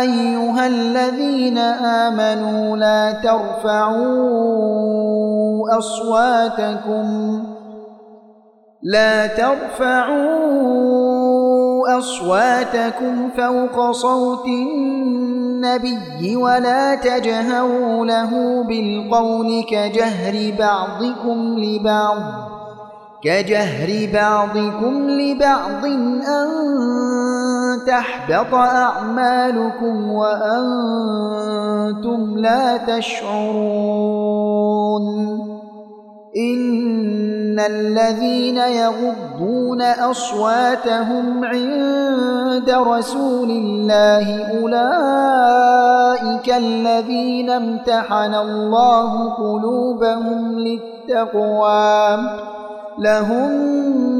أيها الذين آمنوا لا ترفعوا أصواتكم. لا ترفعوا أصواتكم فوق صوت النبي ولا تجهروا له بالقول كجهر بعضكم لبعض كجهر بعضكم لبعض أن تحبط أعمالكم وأنتم لا تشعرون. إن الذين يغضون أصواتهم عند رسول الله أولئك الذين امتحن الله قلوبهم للتقوى. لهم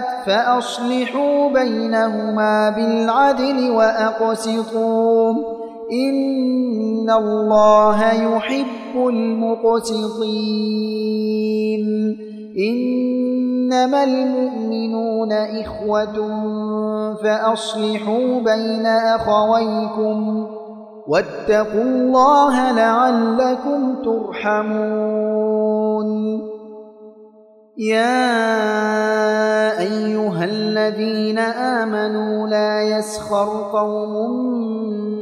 فاءت فأصلحوا بينهما بالعدل وأقسطوا. إن الله يحب المقسطين. إنما المؤمنون إخوة فأصلحوا بين أخويكم. واتقوا الله لعلكم ترحمون. يا أيها الذين آمنوا لا يسخر قوم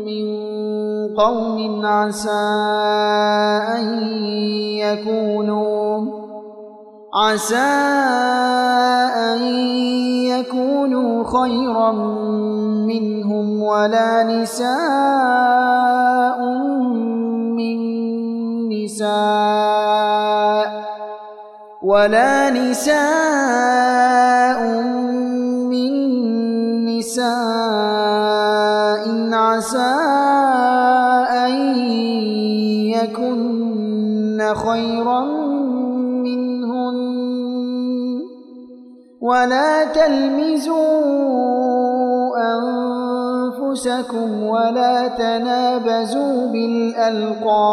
من قوم عسى أن يكونوا عسى أن يكونوا خيرا منهم ولا نساء من نساء ولا نساء من نساء عسى أن يكن خيرا منهن. ولا تلمزوا أنفسكم ولا تنابزوا بالألقاب.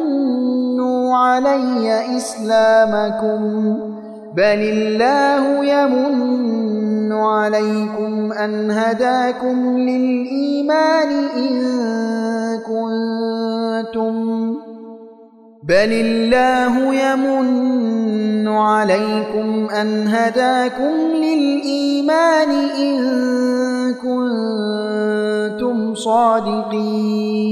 علي إسلامكم بل الله يمن عليكم أن هداكم للإيمان إن كنتم بل الله يمن عليكم أن هداكم للإيمان إن كنتم صادقين.